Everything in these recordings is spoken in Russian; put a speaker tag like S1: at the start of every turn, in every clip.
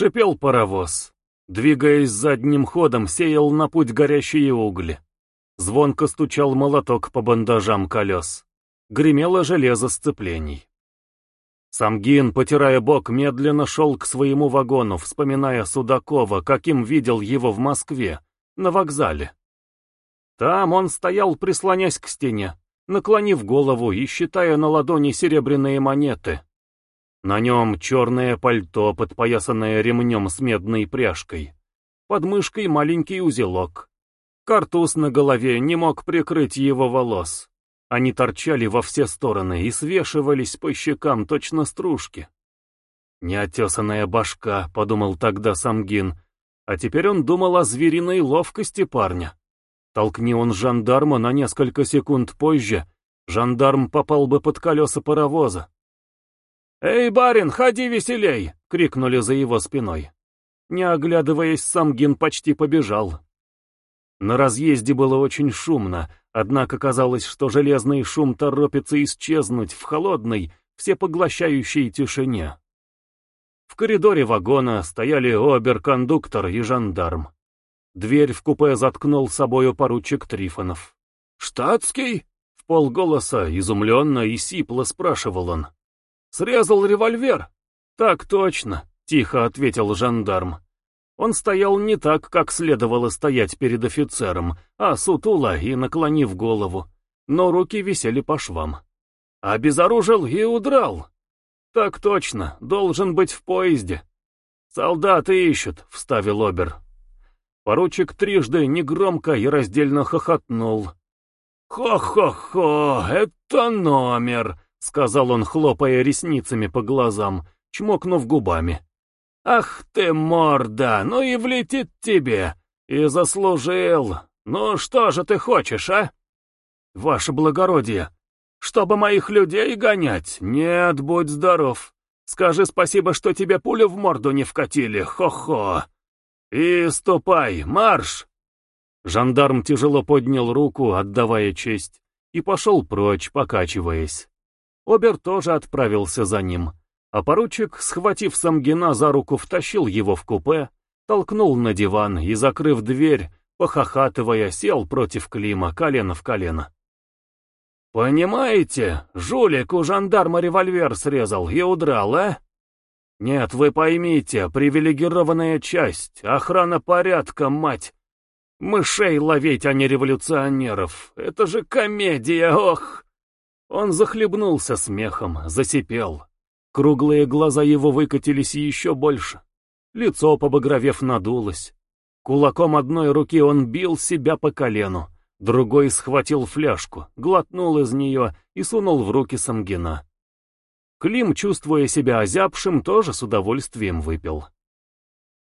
S1: Шипел паровоз. Двигаясь задним ходом, сеял на путь горящие угли. Звонко стучал молоток по бандажам колес. Гремело железо сцеплений. Самгин, потирая бок, медленно шел к своему вагону, вспоминая Судакова, каким видел его в Москве, на вокзале. Там он стоял, прислонясь к стене, наклонив голову и считая на ладони серебряные монеты. На нем черное пальто, подпоясанное ремнем с медной пряжкой. Под мышкой маленький узелок. Картуз на голове не мог прикрыть его волос. Они торчали во все стороны и свешивались по щекам точно стружки. «Неотесанная башка», — подумал тогда Самгин, а теперь он думал о звериной ловкости парня. Толкни он жандарма на несколько секунд позже, жандарм попал бы под колеса паровоза. «Эй, барин, ходи веселей!» — крикнули за его спиной. Не оглядываясь, Самгин почти побежал. На разъезде было очень шумно, однако казалось, что железный шум торопится исчезнуть в холодной, всепоглощающей тишине. В коридоре вагона стояли обер-кондуктор и жандарм. Дверь в купе заткнул собою поручик Трифонов. «Штатский?» — в полголоса, изумленно и сипло спрашивал он. «Срезал револьвер?» «Так точно», — тихо ответил жандарм. Он стоял не так, как следовало стоять перед офицером, а сутуло и наклонив голову, но руки висели по швам. «Обезоружил и удрал?» «Так точно, должен быть в поезде». «Солдаты ищут», — вставил Обер. Поручик трижды негромко и раздельно хохотнул. «Хо-хо-хо, это номер!» — сказал он, хлопая ресницами по глазам, чмокнув губами. «Ах ты, морда, ну и влетит тебе! И заслужил! Ну что же ты хочешь, а?» «Ваше благородие, чтобы моих людей гонять? Нет, будь здоров. Скажи спасибо, что тебе пулю в морду не вкатили, хо-хо. И ступай, марш!» Жандарм тяжело поднял руку, отдавая честь, и пошел прочь, покачиваясь. Обер тоже отправился за ним, а поручик, схватив Самгина за руку, втащил его в купе, толкнул на диван и, закрыв дверь, похохатывая, сел против Клима, колено в колено. «Понимаете, жулик у жандарма револьвер срезал и удрал, а? Нет, вы поймите, привилегированная часть, охрана порядка, мать. Мышей ловить, а не революционеров. Это же комедия, ох!» Он захлебнулся смехом, засипел. Круглые глаза его выкатились еще больше. Лицо, побагровев, надулось. Кулаком одной руки он бил себя по колену, другой схватил фляжку, глотнул из нее и сунул в руки Самгина. Клим, чувствуя себя озябшим, тоже с удовольствием выпил.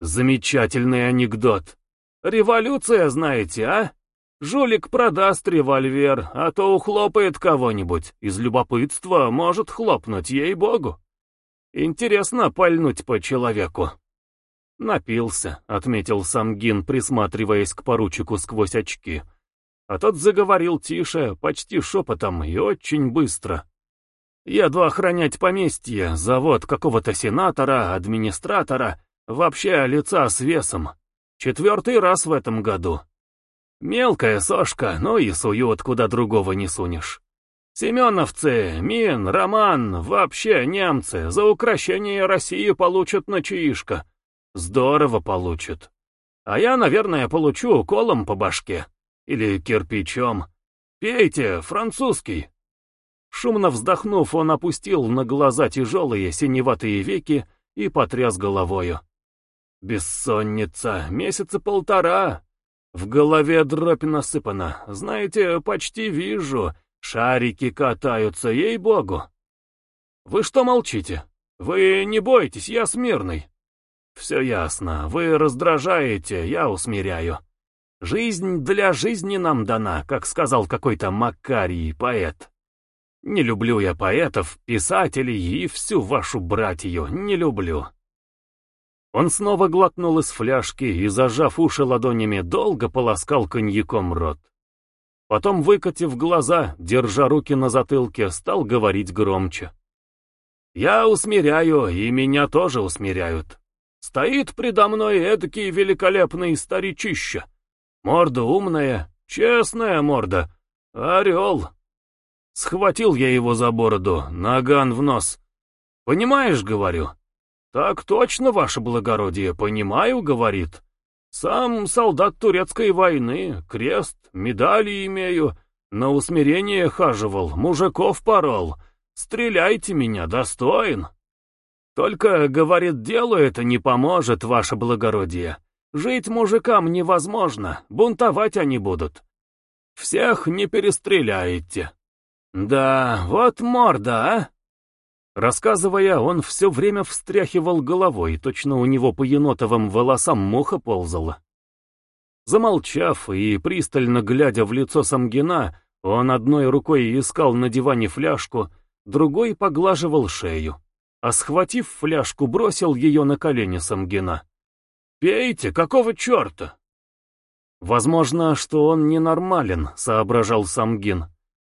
S1: Замечательный анекдот. Революция, знаете, а? Жулик продаст револьвер, а то ухлопает кого-нибудь. Из любопытства может хлопнуть, ей-богу. Интересно пальнуть по человеку. Напился, отметил Самгин, присматриваясь к поручику сквозь очки. А тот заговорил тише, почти шепотом и очень быстро. Еду охранять поместье, завод какого-то сенатора, администратора, вообще лица с весом. Четвертый раз в этом году. Мелкая сошка, но и суют, куда другого не сунешь. Семеновцы, Мин, Роман, вообще немцы за украшение России получат на. Здорово получат. А я, наверное, получу колом по башке. Или кирпичом. Пейте, французский. Шумно вздохнув, он опустил на глаза тяжелые синеватые веки и потряс головою. Бессонница, месяца полтора. В голове дробь насыпана. Знаете, почти вижу. Шарики катаются, ей-богу. Вы что молчите? Вы не бойтесь, я смирный. Все ясно, вы раздражаете, я усмиряю. Жизнь для жизни нам дана, как сказал какой-то Макарий, поэт. Не люблю я поэтов, писателей и всю вашу братью, не люблю. Он снова глотнул из фляжки и, зажав уши ладонями, долго полоскал коньяком рот. Потом, выкатив глаза, держа руки на затылке, стал говорить громче. «Я усмиряю, и меня тоже усмиряют. Стоит предо мной эдакий великолепный старичище. Морда умная, честная морда. Орел. Схватил я его за бороду, наган в нос. Понимаешь, говорю? Так точно, ваше благородие, понимаю, говорит. Сам солдат турецкой войны, крест, медали имею, на усмирение хаживал, мужиков порол. Стреляйте меня, достоин. Только, говорит, делу это не поможет, ваше благородие. Жить мужикам невозможно, бунтовать они будут. Всех не перестреляете. Да, вот морда, а? Рассказывая, он все время встряхивал головой, точно у него по енотовым волосам муха ползала. Замолчав и пристально глядя в лицо Самгина, он одной рукой искал на диване фляжку, другой поглаживал шею а схватив фляжку, бросил ее на колени Самгина. «Пейте, какого черта?» «Возможно, что он ненормален», — соображал Самгин.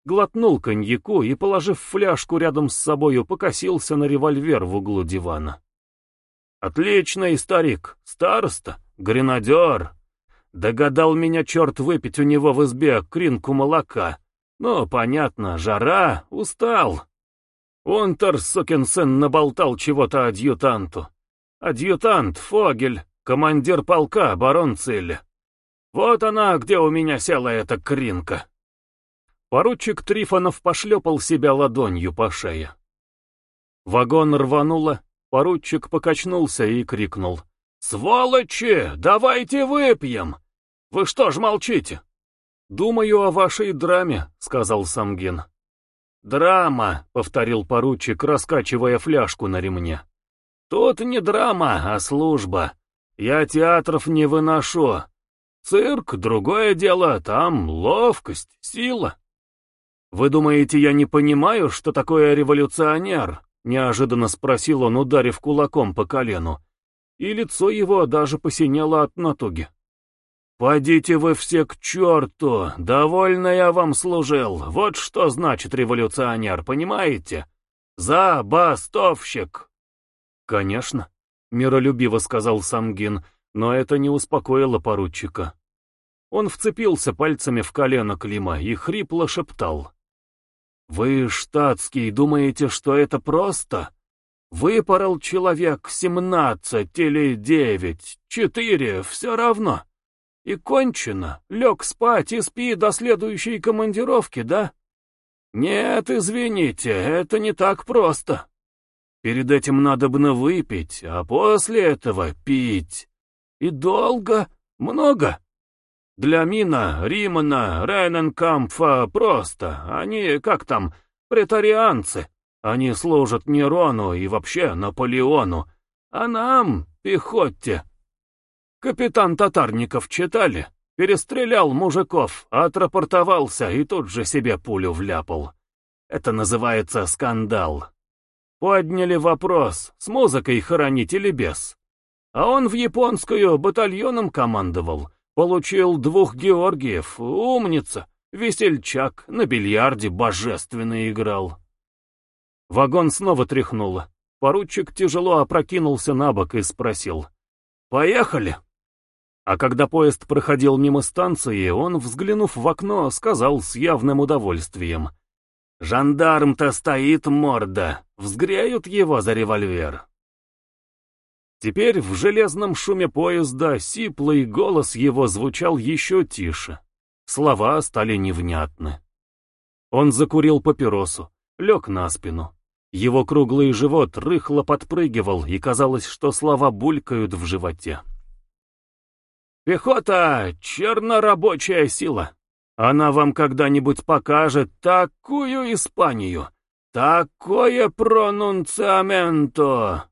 S1: Глотнул коньяку и, положив фляжку рядом с собою, покосился на револьвер в углу дивана. «Отличный старик, староста, гренадер. Догадал меня черт выпить у него в избе кринку молока. Ну, понятно, жара, устал. Унтер, сукин сын, наболтал чего-то адъютанту. Адъютант, Фогель, командир полка, барон Циль. Вот она, где у меня села эта кринка. Поручик Трифонов пошлепал себя ладонью по шее. Вагон рвануло, поручик покачнулся и крикнул. «Сволочи, давайте выпьем! Вы что ж молчите?» «Думаю о вашей драме», — сказал Самгин. «Драма», — повторил поручик, раскачивая фляжку на ремне. «Тут не драма, а служба. Я театров не выношу. Цирк — другое дело, там ловкость, сила». «Вы думаете, я не понимаю, что такое революционер?» — неожиданно спросил он, ударив кулаком по колену. И лицо его даже посинело от натуги. «Подите вы все к черту! Довольно я вам служил! Вот что значит революционер, понимаете? Забастовщик!» «Конечно», — миролюбиво сказал Самгин, но это не успокоило поручика. Он вцепился пальцами в колено Клима и хрипло шептал. «Вы, штатский, думаете, что это просто? Выпорол человек семнадцать или девять, четыре, все равно». И кончено. Лег спать и спи до следующей командировки, да? Нет, извините, это не так просто. Перед этим надо бы выпить, а после этого пить. И долго, много. Для Мина, Римана, Рейненкампфа просто. Они, как там, претарианцы. Они служат Нерону и вообще Наполеону. А нам, пехоте, Капитан Татарников читали? Перестрелял мужиков, отрапортовался и тут же себе пулю вляпал. Это называется скандал. Подняли вопрос, с музыкой хоронить или без. А он в японскую батальоном командовал. Получил двух Георгиев, умница, весельчак, на бильярде божественно играл. Вагон снова тряхнуло. Поручик тяжело опрокинулся на бок и спросил. «Поехали?» А когда поезд проходил мимо станции, он, взглянув в окно, сказал с явным удовольствием. «Жандарм-то стоит морда, взгреют его за револьвер». Теперь в железном шуме поезда сиплый голос его звучал еще тише. Слова стали невнятны. Он закурил папиросу, лег на спину. Его круглый живот рыхло подпрыгивал, и казалось, что слова булькают в животе. Пехота — чернорабочая сила. Она вам когда-нибудь покажет такую Испанию, такое пронунциаменто.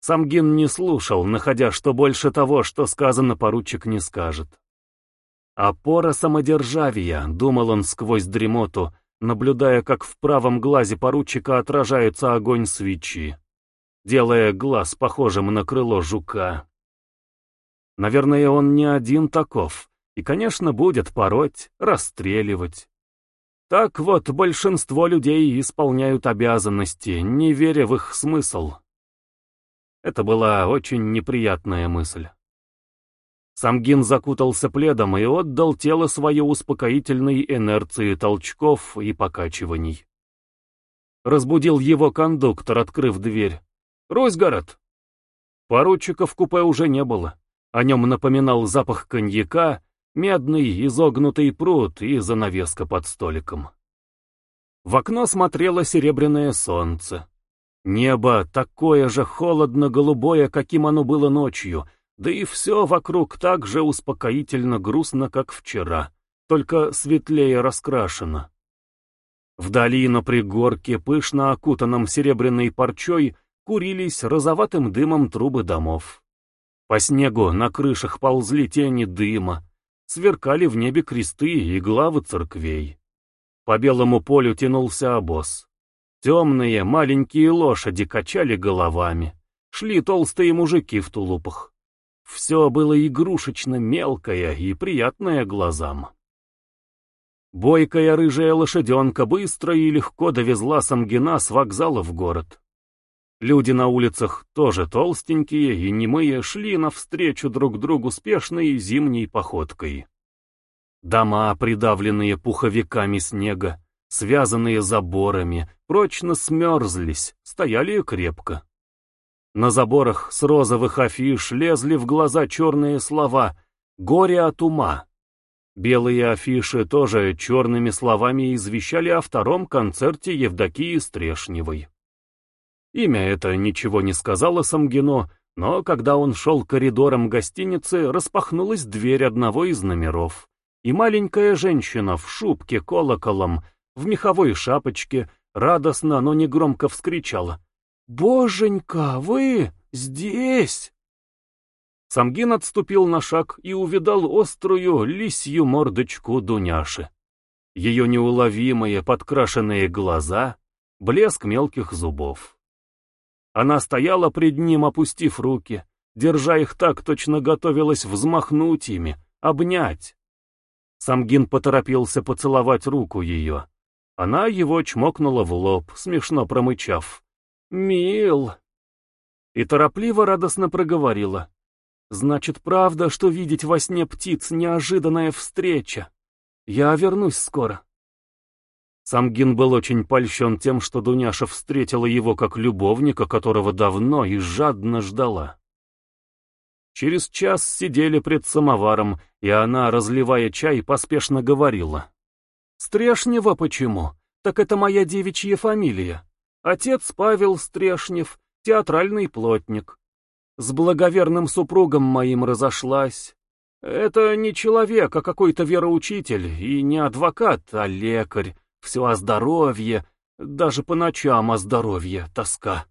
S1: Самгин не слушал, находя, что больше того, что сказано, поручик не скажет. «Опора самодержавия», — думал он сквозь дремоту, наблюдая, как в правом глазе поручика отражается огонь свечи, делая глаз похожим на крыло жука. Наверное, он не один таков, и, конечно, будет пороть, расстреливать. Так вот, большинство людей исполняют обязанности, не веря в их смысл. Это была очень неприятная мысль. Самгин закутался пледом и отдал тело свое успокоительной инерции толчков и покачиваний. Разбудил его кондуктор, открыв дверь. «Русгород!» Поручика в купе уже не было. О нем напоминал запах коньяка, медный изогнутый пруд и занавеска под столиком. В окно смотрело серебряное солнце. Небо такое же холодно-голубое, каким оно было ночью, да и все вокруг так же успокоительно грустно, как вчера, только светлее раскрашено. Вдали на пригорке, пышно окутанном серебряной парчой, курились розоватым дымом трубы домов. По снегу на крышах ползли тени дыма, сверкали в небе кресты и главы церквей. По белому полю тянулся обоз. Темные маленькие лошади качали головами. Шли толстые мужики в тулупах. Все было игрушечно мелкое и приятное глазам. Бойкая рыжая лошаденка быстро и легко довезла Самгина с вокзала в город. Люди на улицах, тоже толстенькие и немые, шли навстречу друг другу спешной зимней походкой. Дома, придавленные пуховиками снега, связанные заборами, прочно смерзлись, стояли крепко. На заборах с розовых афиш лезли в глаза черные слова «Горе от ума». Белые афиши тоже черными словами извещали о втором концерте Евдокии Стрешневой. Имя это ничего не сказала Самгино, но когда он шел коридором гостиницы, распахнулась дверь одного из номеров, и маленькая женщина в шубке колоколом, в меховой шапочке, радостно, но негромко вскричала. «Боженька, вы здесь!» Самгин отступил на шаг и увидал острую лисью мордочку Дуняши. Ее неуловимые подкрашенные глаза, блеск мелких зубов. Она стояла пред ним, опустив руки, держа их так, точно готовилась взмахнуть ими, обнять. Самгин поторопился поцеловать руку ее. Она его чмокнула в лоб, смешно промычав. «Мил!» И торопливо радостно проговорила. «Значит, правда, что видеть во сне птиц — неожиданная встреча. Я вернусь скоро». Самгин был очень польщен тем, что Дуняша встретила его как любовника, которого давно и жадно ждала. Через час сидели пред самоваром, и она, разливая чай, поспешно говорила. «Стрешнева почему? Так это моя девичья фамилия. Отец Павел Стрешнев, театральный плотник. С благоверным супругом моим разошлась. Это не человек, а какой-то вероучитель, и не адвокат, а лекарь, все о здоровье, даже по ночам о здоровье, тоска.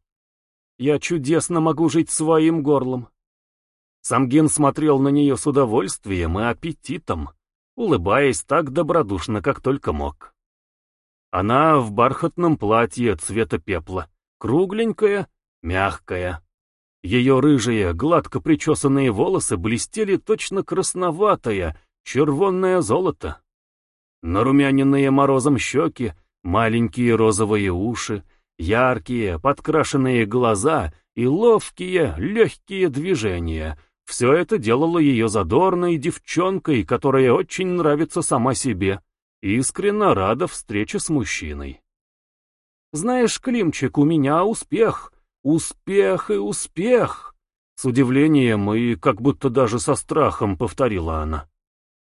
S1: Я чудесно могу жить своим горлом. Самгин смотрел на нее с удовольствием и аппетитом, улыбаясь так добродушно, как только мог. Она в бархатном платье цвета пепла, кругленькая, мягкая. Ее рыжие, гладко причесанные волосы блестели точно красноватое, червонное золото. Нарумяненные морозом щеки, маленькие розовые уши, яркие, подкрашенные глаза и ловкие, легкие движения — все это делало ее задорной девчонкой, которая очень нравится сама себе, искренне рада встрече с мужчиной. «Знаешь, Климчик, у меня успех, успех и успех!» С удивлением и как будто даже со страхом повторила она.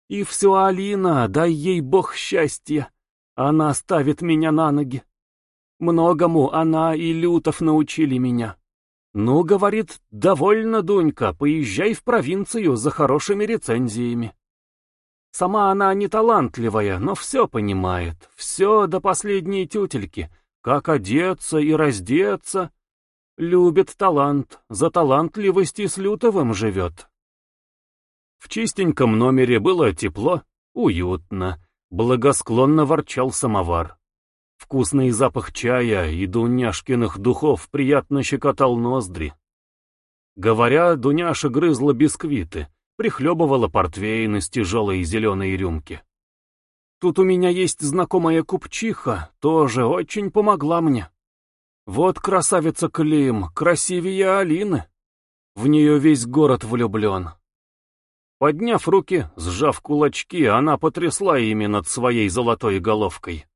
S1: И все Алина, дай ей бог счастья. Она ставит меня на ноги. Многому она и Лютов научили меня. Ну, говорит, довольно, Дунька, поезжай в провинцию за хорошими рецензиями. Сама она не талантливая, но все понимает, все до последней тютельки, как одеться и раздеться. Любит талант, за талантливость и с Лютовым живет. В чистеньком номере было тепло, уютно, благосклонно ворчал самовар. Вкусный запах чая и Дуняшкиных духов приятно щекотал ноздри. Говоря, Дуняша грызла бисквиты, прихлебывала портвейн из тяжелой зеленой рюмки. Тут у меня есть знакомая купчиха, тоже очень помогла мне. Вот красавица Клим, красивее Алины. В нее весь город влюблен. Подняв руки, сжав кулачки, она потрясла ими над своей золотой головкой.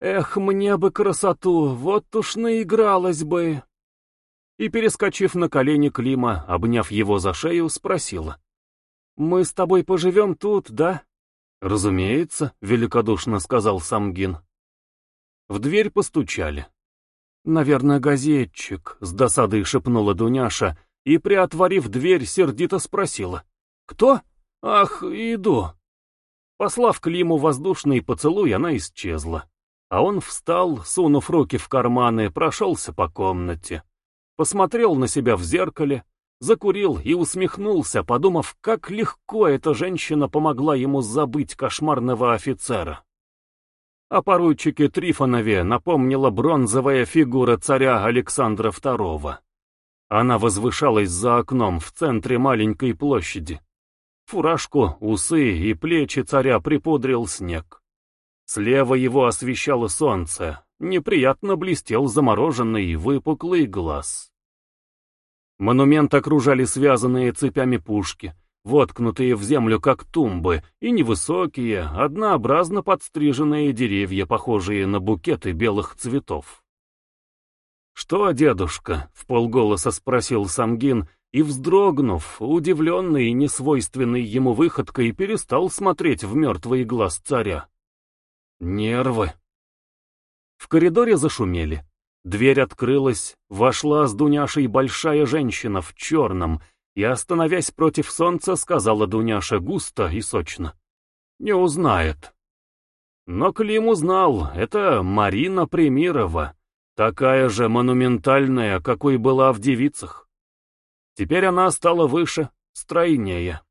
S1: «Эх, мне бы красоту, вот уж наигралась бы!» И, перескочив на колени Клима, обняв его за шею, спросила. «Мы с тобой поживем тут, да?» «Разумеется», — великодушно сказал Самгин. В дверь постучали. «Наверное, газетчик», — с досадой шепнула Дуняша, и, приотворив дверь, сердито спросила. «Кто? Ах, иду!» Послав Климу воздушный поцелуй, она исчезла. А он встал, сунув руки в карманы, прошелся по комнате. Посмотрел на себя в зеркале, закурил и усмехнулся, подумав, как легко эта женщина помогла ему забыть кошмарного офицера. О поручике Трифонове напомнила бронзовая фигура царя Александра II. Она возвышалась за окном в центре маленькой площади. Фуражку, усы и плечи царя припудрил снег. Слева его освещало солнце, неприятно блестел замороженный выпуклый глаз. Монумент окружали связанные цепями пушки, воткнутые в землю как тумбы, и невысокие, однообразно подстриженные деревья, похожие на букеты белых цветов. «Что, дедушка?» — в полголоса спросил Самгин, и, вздрогнув, удивленный и несвойственной ему выходкой, перестал смотреть в мертвый глаз царя. Нервы. В коридоре зашумели. Дверь открылась, вошла с Дуняшей большая женщина в черном и, остановясь против солнца, сказала Дуняша густо и сочно. «Не узнает». Но Клим узнал, это Марина Примирова, такая же монументальная, какой была в девицах. Теперь она стала выше, стройнее.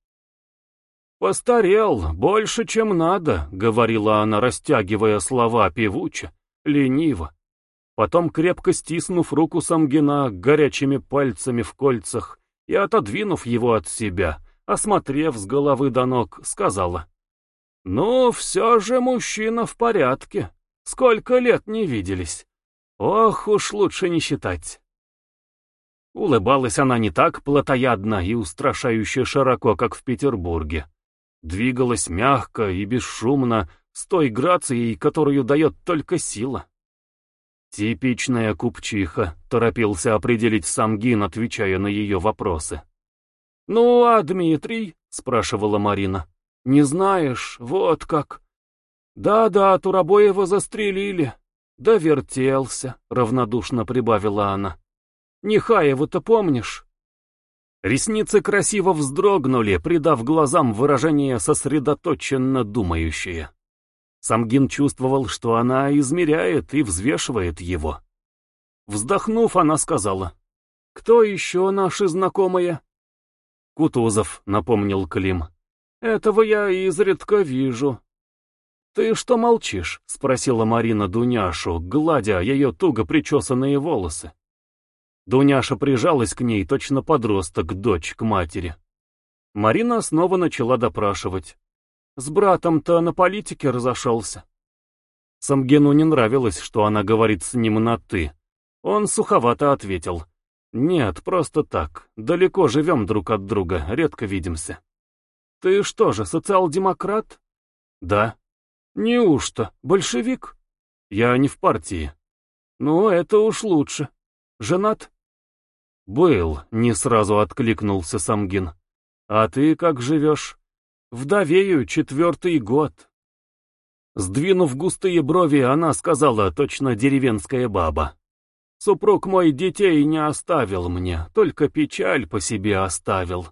S1: «Постарел, больше, чем надо», — говорила она, растягивая слова певуче, лениво. Потом, крепко стиснув руку Самгина горячими пальцами в кольцах и отодвинув его от себя, осмотрев с головы до ног, сказала. «Ну, все же мужчина в порядке. Сколько лет не виделись. Ох уж лучше не считать». Улыбалась она не так плотоядно и устрашающе широко, как в Петербурге. Двигалась мягко и бесшумно, с той грацией, которую дает только сила. «Типичная купчиха», — торопился определить сам Гин, отвечая на ее вопросы. «Ну, а Дмитрий?» — спрашивала Марина. «Не знаешь, вот как». «Да-да, Турабоева застрелили». «Да вертелся», — равнодушно прибавила она. Нехаеву-то помнишь?» Ресницы красиво вздрогнули, придав глазам выражение сосредоточенно думающее. Самгин чувствовал, что она измеряет и взвешивает его. Вздохнув, она сказала, «Кто еще наши знакомые?» «Кутузов», — напомнил Клим. «Этого я изредка вижу». «Ты что молчишь?» — спросила Марина Дуняшу, гладя ее туго причесанные волосы. Дуняша прижалась к ней, точно подросток, дочь к матери. Марина снова начала допрашивать. С братом-то на политике разошелся. Самгену не нравилось, что она говорит с ним на «ты». Он суховато ответил. «Нет, просто так. Далеко живем друг от друга, редко видимся». «Ты что же, социал-демократ?» «Да». «Неужто? Большевик?» «Я не в партии». «Ну, это уж лучше. Женат?» «Был», — не сразу откликнулся Самгин. «А ты как живешь?» «Вдовею четвертый год». Сдвинув густые брови, она сказала, точно деревенская баба. «Супруг мой детей не оставил мне, только печаль по себе оставил».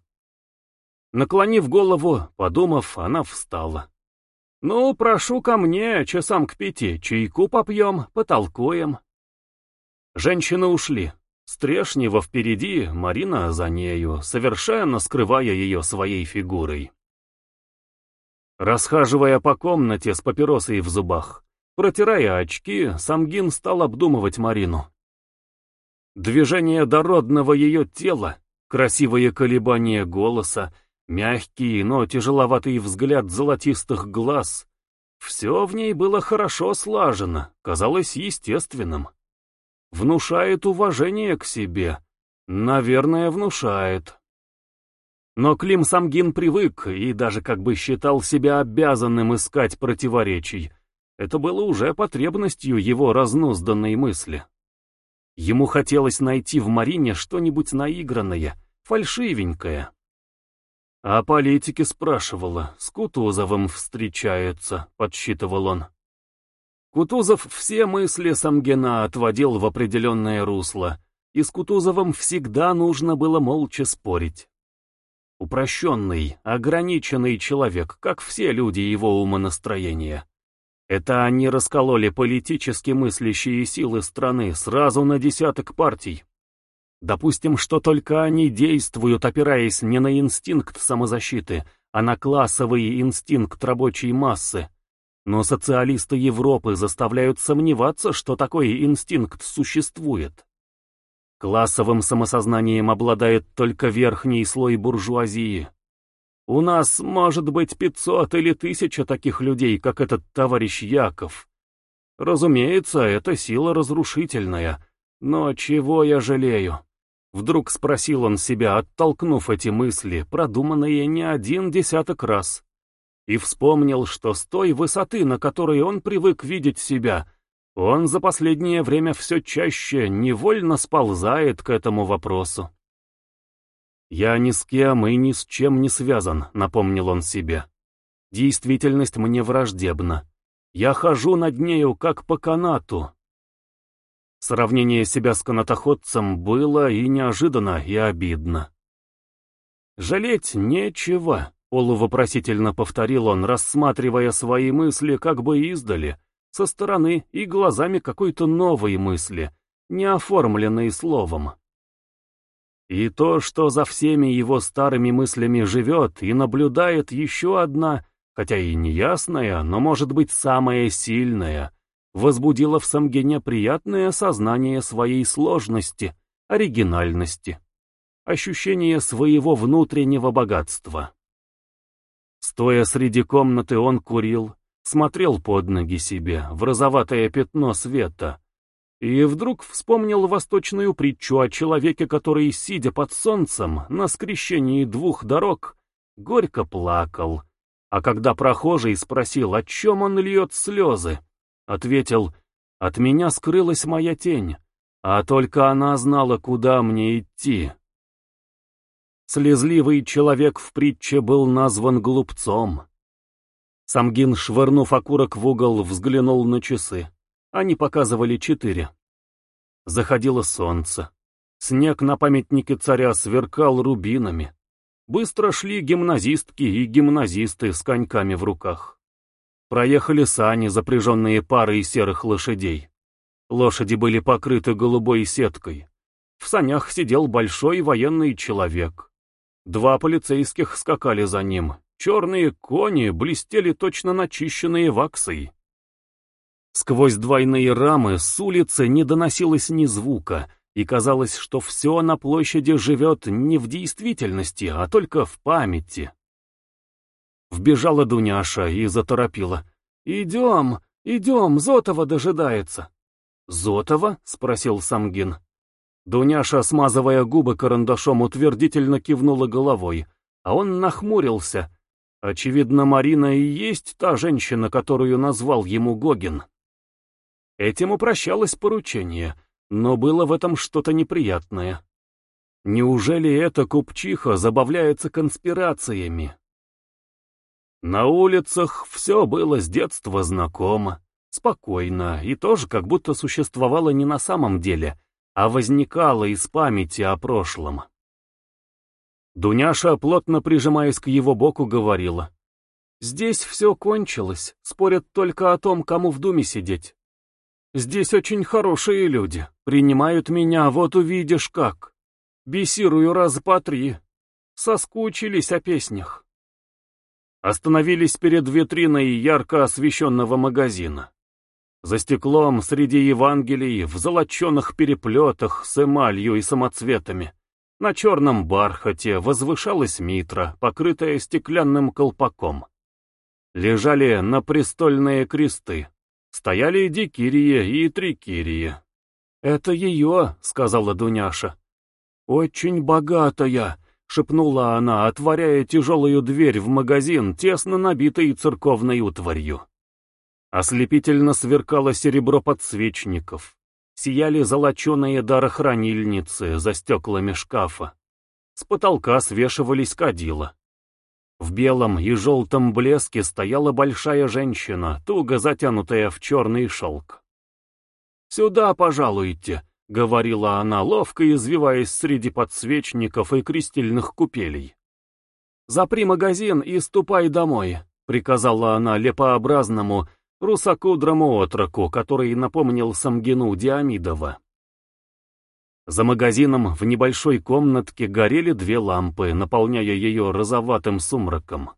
S1: Наклонив голову, подумав, она встала. «Ну, прошу ко мне, часам к пяти, чайку попьем, потолкуем». Женщины ушли. Стрешнева впереди, Марина за нею, совершенно скрывая ее своей фигурой. Расхаживая по комнате с папиросой в зубах, протирая очки, Самгин стал обдумывать Марину. Движение дородного ее тела, красивые колебания голоса, мягкий, но тяжеловатый взгляд золотистых глаз — все в ней было хорошо слажено, казалось естественным. Внушает уважение к себе. Наверное, внушает. Но Клим Самгин привык и даже как бы считал себя обязанным искать противоречий. Это было уже потребностью его разнузданной мысли. Ему хотелось найти в Марине что-нибудь наигранное, фальшивенькое. А политики спрашивала, с Кутузовым встречается, подсчитывал он. Кутузов все мысли Самгина отводил в определенное русло, и с Кутузовым всегда нужно было молча спорить. Упрощенный, ограниченный человек, как все люди его умонастроения. Это они раскололи политически мыслящие силы страны сразу на десяток партий. Допустим, что только они действуют, опираясь не на инстинкт самозащиты, а на классовый инстинкт рабочей массы. Но социалисты Европы заставляют сомневаться, что такой инстинкт существует. Классовым самосознанием обладает только верхний слой буржуазии. У нас может быть пятьсот или тысяча таких людей, как этот товарищ Яков. Разумеется, это сила разрушительная, но чего я жалею? Вдруг спросил он себя, оттолкнув эти мысли, продуманные не один десяток раз. И вспомнил, что с той высоты, на которой он привык видеть себя, он за последнее время все чаще невольно сползает к этому вопросу. «Я ни с кем и ни с чем не связан», — напомнил он себе. «Действительность мне враждебна. Я хожу над нею, как по канату». Сравнение себя с канатоходцем было и неожиданно, и обидно. «Жалеть нечего», — полувопросительно повторил он, рассматривая свои мысли как бы издали, со стороны и глазами какой-то новой мысли, не оформленной словом. И то, что за всеми его старыми мыслями живет и наблюдает еще одна, хотя и неясная, но может быть самая сильная, возбудило в Самгене приятное сознание своей сложности, оригинальности, ощущение своего внутреннего богатства. Стоя среди комнаты, он курил, смотрел под ноги себе, в розоватое пятно света, и вдруг вспомнил восточную притчу о человеке, который, сидя под солнцем на скрещении двух дорог, горько плакал, а когда прохожий спросил, о чем он льет слезы, ответил, «От меня скрылась моя тень, а только она знала, куда мне идти». Слезливый человек в притче был назван глупцом. Самгин, швырнув окурок в угол, взглянул на часы. Они показывали четыре. Заходило солнце. Снег на памятнике царя сверкал рубинами. Быстро шли гимназистки и гимназисты с коньками в руках. Проехали сани, запряженные парой серых лошадей. Лошади были покрыты голубой сеткой. В санях сидел большой военный человек. Два полицейских скакали за ним, Черные кони блестели точно начищенные ваксой. Сквозь двойные рамы с улицы не доносилось ни звука, и казалось, что все на площади живет не в действительности, а только в памяти. Вбежала Дуняша и заторопила. «Идем, идем, Зотова дожидается». «Зотова?» — спросил Самгин. Дуняша, смазывая губы карандашом, утвердительно кивнула головой, а он нахмурился — Очевидно, Марина и есть та женщина, которую назвал ему Гогин. Этим упрощалось поручение, но было в этом что-то неприятное. Неужели эта купчиха забавляется конспирациями? На улицах все было с детства знакомо, спокойно и тоже как будто существовало не на самом деле, а возникало из памяти о прошлом. Дуняша, плотно прижимаясь к его боку, говорила. «Здесь все кончилось, спорят только о том, кому в думе сидеть. Здесь очень хорошие люди, принимают меня, вот увидишь как. Бесирую раз по три. Соскучились о песнях». Остановились перед витриной ярко освещенного магазина. За стеклом среди Евангелий в золоченых переплетах с эмалью и самоцветами на черном бархате возвышалась митра, покрытая стеклянным колпаком. Лежали на престольные кресты. Стояли дикирии и трикирии. «Это ее», — сказала Дуняша. «Очень богатая», — шепнула она, отворяя тяжелую дверь в магазин, тесно набитый церковной утварью. Ослепительно сверкало серебро подсвечников. Сияли золоченые дарохранильницы за стеклами шкафа. С потолка свешивались кадила. В белом и желтом блеске стояла большая женщина, туго затянутая в черный шелк. «Сюда, пожалуйте», — говорила она, ловко извиваясь среди подсвечников и крестильных купелей. «Запри магазин и ступай домой», — приказала она лепообразному, русокудрому отроку, который напомнил Самгину Диамидова. За магазином в небольшой комнатке горели две лампы, наполняя ее розоватым сумраком.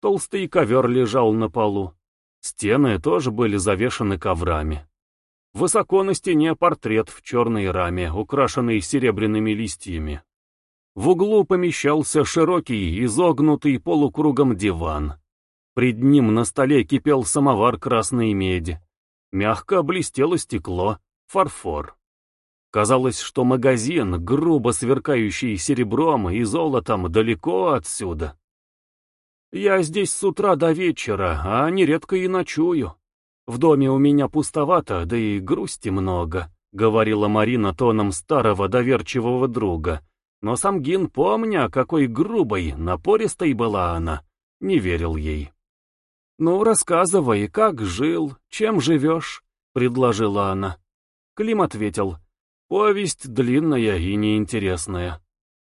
S1: Толстый ковер лежал на полу. Стены тоже были завешаны коврами. Высоко на стене портрет в черной раме, украшенный серебряными листьями. В углу помещался широкий, изогнутый полукругом диван. Пред ним на столе кипел самовар красной меди. Мягко блестело стекло, фарфор. Казалось, что магазин, грубо сверкающий серебром и золотом, далеко отсюда. Я здесь с утра до вечера, а нередко и ночую. В доме у меня пустовато, да и грусти много, — говорила Марина тоном старого доверчивого друга. Но сам Гин, помня, какой грубой, напористой была она, не верил ей. «Ну, рассказывай, как жил, чем живешь?» — предложила она. Клим ответил. Повесть длинная и неинтересная.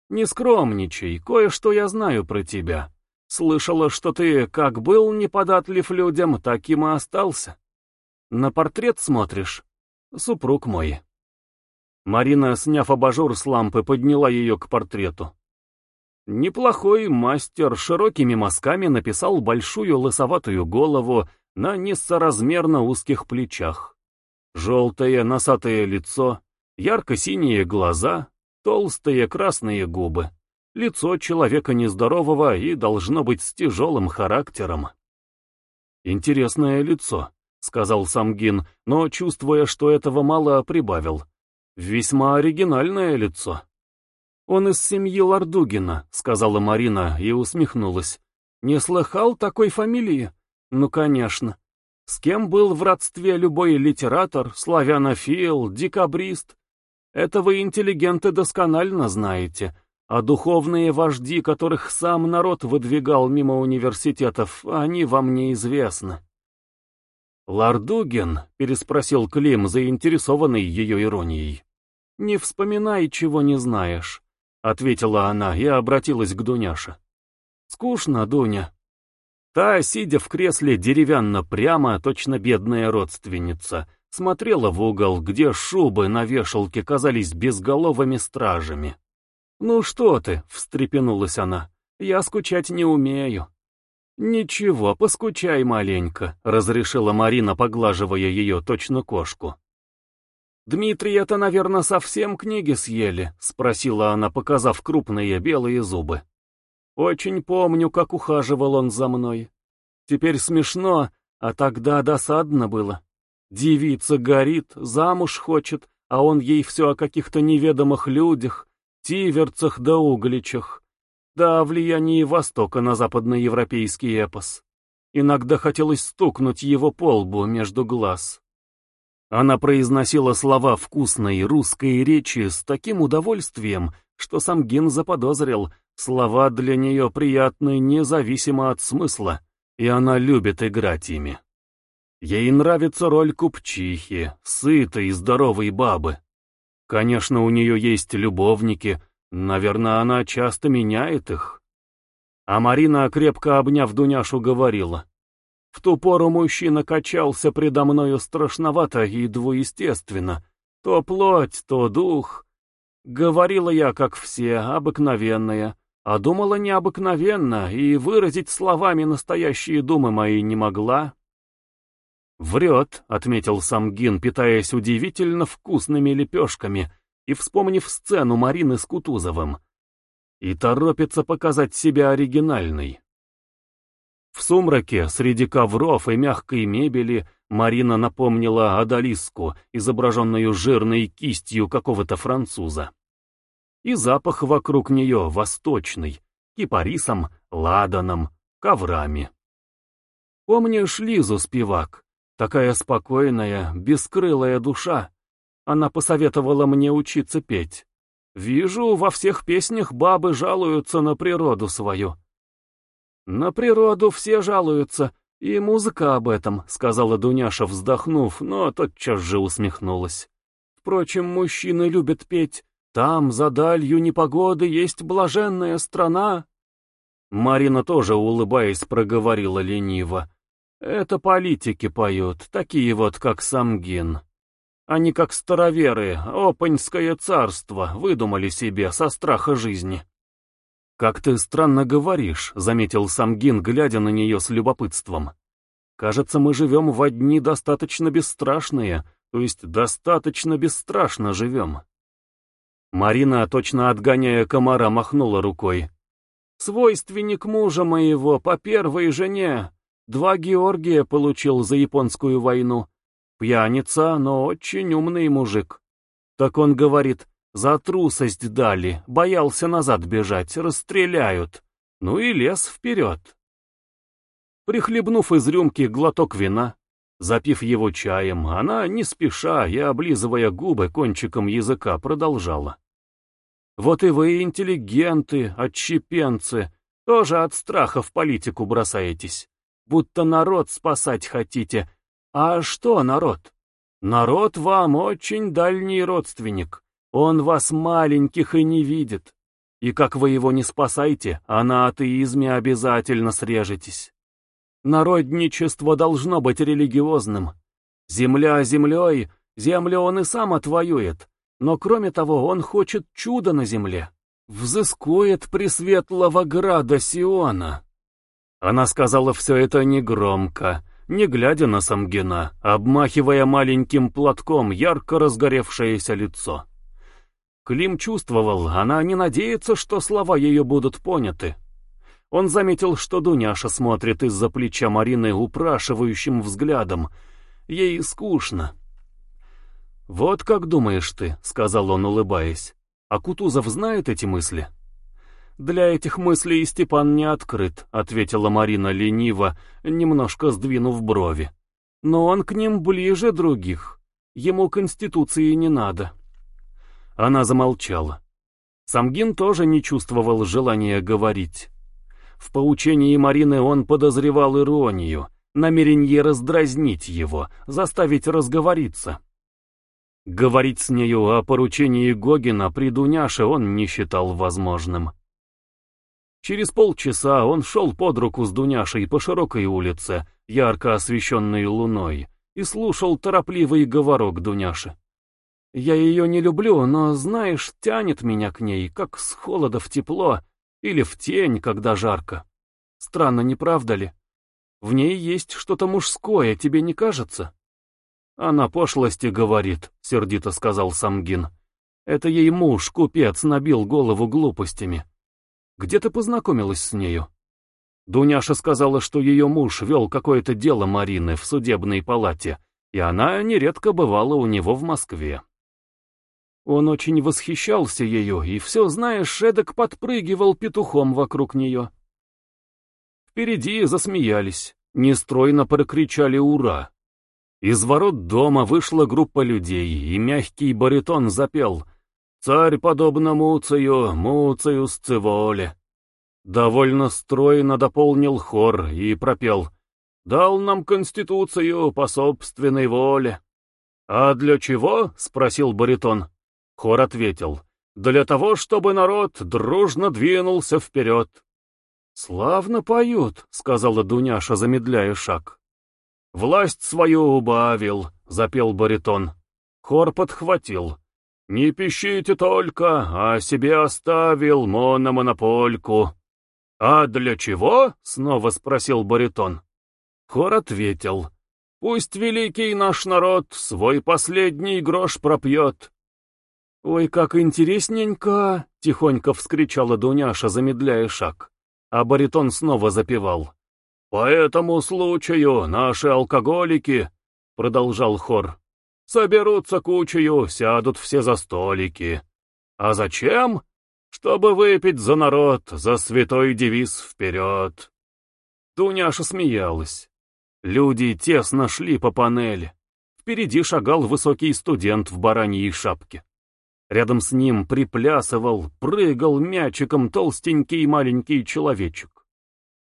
S1: Не скромничай, кое-что я знаю про тебя. Слышала, что ты как был неподатлив людям, так и остался. На портрет смотришь? Супруг мой. Марина, сняв абажур с лампы, подняла ее к портрету. Неплохой мастер широкими мазками написал большую лысоватую голову на несоразмерно узких плечах. Желтое носатое лицо, Ярко-синие глаза, толстые красные губы. Лицо человека нездорового и должно быть с тяжелым характером. «Интересное лицо», — сказал Самгин, но, чувствуя, что этого мало, прибавил. «Весьма оригинальное лицо». «Он из семьи Лардугина», — сказала Марина и усмехнулась. «Не слыхал такой фамилии?» «Ну, конечно. С кем был в родстве любой литератор, славянофил, декабрист, это вы, интеллигенты, досконально знаете, а духовные вожди, которых сам народ выдвигал мимо университетов, они вам неизвестны. «Лардугин?» — переспросил Клим, заинтересованный ее иронией. «Не вспоминай, чего не знаешь», — ответила она и обратилась к Дуняше. «Скучно, Дуня». Та, сидя в кресле деревянно прямо, точно бедная родственница — смотрела в угол, где шубы на вешалке казались безголовыми стражами. «Ну что ты?» — встрепенулась она. «Я скучать не умею». «Ничего, поскучай маленько», — разрешила Марина, поглаживая ее точно кошку. «Дмитрий, это, наверное, совсем книги съели?» — спросила она, показав крупные белые зубы. «Очень помню, как ухаживал он за мной. Теперь смешно, а тогда досадно было. Девица горит, замуж хочет, а он ей все о каких-то неведомых людях, тиверцах да угличах, да о влиянии Востока на западноевропейский эпос. Иногда хотелось стукнуть его по лбу между глаз. Она произносила слова вкусной русской речи с таким удовольствием, что сам Гин заподозрил, слова для нее приятны независимо от смысла, и она любит играть ими. Ей нравится роль купчихи, сытой и здоровой бабы. Конечно, у нее есть любовники, наверное, она часто меняет их. А Марина, крепко обняв Дуняшу, говорила. В ту пору мужчина качался предо мною страшновато и двуестественно. То плоть, то дух. Говорила я, как все, обыкновенная, а думала необыкновенно, и выразить словами настоящие думы мои не могла. «Врет», — отметил сам Гин, питаясь удивительно вкусными лепешками и вспомнив сцену Марины с Кутузовым. И торопится показать себя оригинальной. В сумраке, среди ковров и мягкой мебели, Марина напомнила Адалиску, изображенную жирной кистью какого-то француза. И запах вокруг нее восточный, кипарисом, ладаном, коврами. Помнишь Лизу Спивак? Такая спокойная, бескрылая душа. Она посоветовала мне учиться петь. Вижу, во всех песнях бабы жалуются на природу свою. На природу все жалуются, и музыка об этом, сказала Дуняша, вздохнув, но тотчас же усмехнулась. Впрочем, мужчины любят петь. Там, за далью непогоды, есть блаженная страна. Марина тоже, улыбаясь, проговорила лениво. Это политики поют, такие вот, как Самгин. Они, как староверы, Опаньское царство, выдумали себе со страха жизни. «Как ты странно говоришь», — заметил Самгин, глядя на нее с любопытством. «Кажется, мы живем в одни достаточно бесстрашные, то есть достаточно бесстрашно живем». Марина, точно отгоняя комара, махнула рукой. «Свойственник мужа моего по первой жене. Два Георгия получил за японскую войну. Пьяница, но очень умный мужик. Так он говорит, за трусость дали, боялся назад бежать, расстреляют. Ну и лез вперед. Прихлебнув из рюмки глоток вина, запив его чаем, она, не спеша и облизывая губы кончиком языка, продолжала. Вот и вы, интеллигенты, отщепенцы, тоже от страха в политику бросаетесь. Будто народ спасать хотите, а что народ? Народ вам очень дальний родственник. Он вас маленьких и не видит. И как вы его не спасайте, а на атеизме обязательно срежетесь. Народничество должно быть религиозным. Земля землей, землю он и сам отвоюет. Но кроме того, он хочет чуда на земле. Взыскует пресветлого града Сиона. Она сказала все это негромко, не глядя на Самгина, обмахивая маленьким платком ярко разгоревшееся лицо. Клим чувствовал, она не надеется, что слова ее будут поняты. Он заметил, что Дуняша смотрит из-за плеча Марины упрашивающим взглядом. Ей скучно. «Вот как думаешь ты», — сказал он, улыбаясь. «А Кутузов знает эти мысли?» «Для этих мыслей Степан не открыт», — ответила Марина лениво, немножко сдвинув брови. «Но он к ним ближе других. Ему Конституции не надо». Она замолчала. Самгин тоже не чувствовал желания говорить. В поучении Марины он подозревал иронию, намерение раздразнить его, заставить разговориться. Говорить с нею о поручении Гогина при Дуняше он не считал возможным. Через полчаса он шел под руку с Дуняшей по широкой улице, ярко освещенной луной, и слушал торопливый говорок Дуняши. «Я ее не люблю, но, знаешь, тянет меня к ней, как с холода в тепло, или в тень, когда жарко. Странно, не правда ли? В ней есть что-то мужское, тебе не кажется?» «Она пошлости говорит», — сердито сказал Самгин. «Это ей муж, купец, набил голову глупостями». Где ты познакомилась с нею?» Дуняша сказала, что ее муж вел какое-то дело Марины в судебной палате, и она нередко бывала у него в Москве. Он очень восхищался ею, и все, знаешь, эдак подпрыгивал петухом вокруг нее. Впереди засмеялись, нестройно прокричали «Ура!». Из ворот дома вышла группа людей, и мягкий баритон запел Царь подобно Муцию, Муцию сцеволе. Довольно стройно дополнил хор и пропел «Дал нам Конституцию по собственной воле». «А для чего?» — спросил баритон. Хор ответил «Для того, чтобы народ дружно двинулся вперед». «Славно поют», — сказала Дуняша, замедляя шаг. «Власть свою убавил», — запел баритон. Хор подхватил. «Не пищите только, а себе оставил мономонопольку». «А для чего?» — снова спросил баритон. Хор ответил. «Пусть великий наш народ свой последний грош пропьет». «Ой, как интересненько!» — тихонько вскричала Дуняша, замедляя шаг. А баритон снова запевал. «По этому случаю наши алкоголики — продолжал хор. «Соберутся кучею, сядут все за столики. А зачем? Чтобы выпить за народ, за святой девиз вперед». Дуняша смеялась. Люди тесно шли по панели. Впереди шагал высокий студент в бараньей шапке. Рядом с ним приплясывал, прыгал мячиком толстенький маленький человечек.